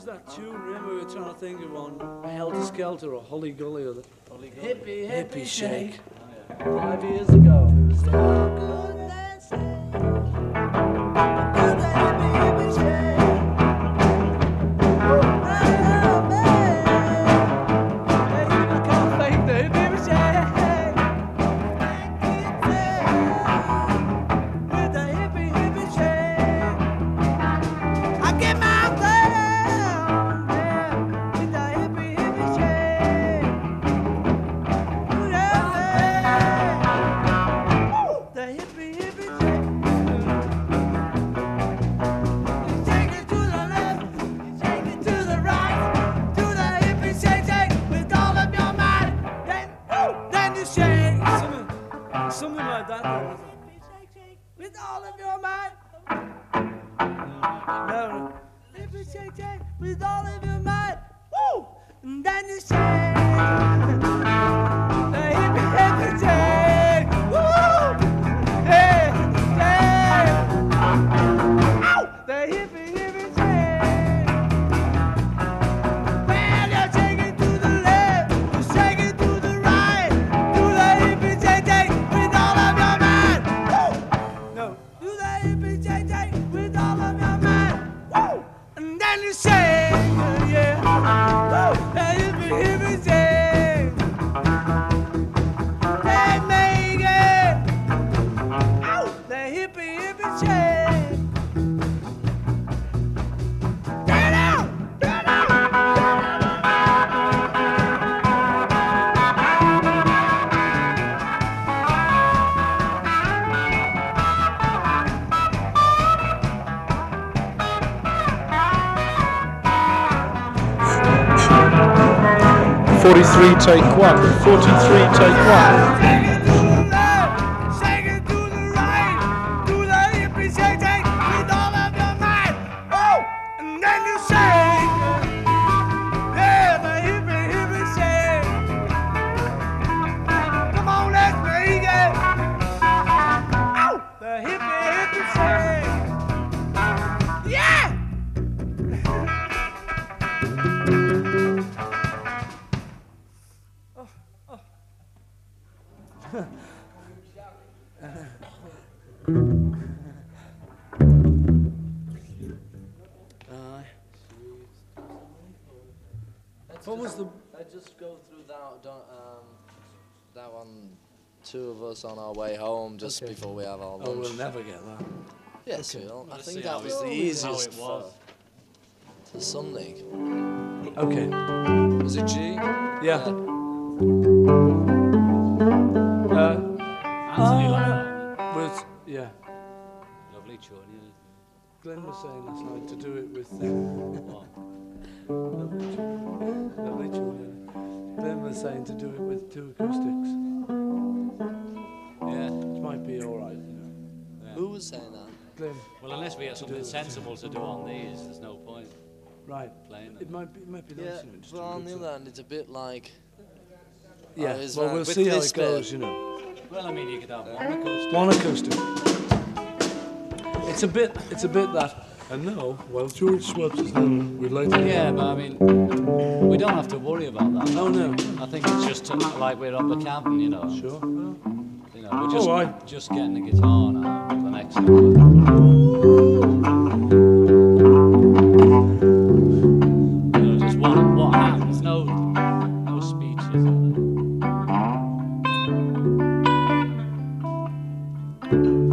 was that tune? Remember, we were trying to think of one. Helter Skelter or Hully Gully or the Hippy Hippy Shake. Five years all of your might. No, shake, shake with all of your might. Woo! And then you shake. 43 take 1, 43 take 1. Just go through that. Don't, um, that one. Two of us on our way home just Okay. before we have our lunch. Oh, we'll never get that. Yes, we'll. I Let's think that was it- the how easiest it was. for, for Sunday. Okay. Was it G? Yeah. Uh, Anthony Lyle. was yeah. Lovely tune, yeah. Glyn was saying last night to do it with. Uh, What? Lovely tune. Lovely tune. yeah. Was saying to do it with two acoustics. Yeah. it might be all right, you know. yeah. Who was saying that? Glyn, Well, unless we get something it. sensible to do on these, there's no point right. playing It them. might be, it might be nice, Yeah, you know, just on the it. other hand, it's a bit like. Yeah. Is well, uh, we'll see how it goes, bit- you know. Well, I mean, you could have one acoustic. One acoustic. It's a bit. It's a bit that. And now, while George Schwartz is down, we'd like to. Yeah, but I mean, we don't have to worry about that. No, no. I think it's just to act like we're up a cabin, you know. Sure. You know, we're just, oh, just getting the guitar now for the next one. You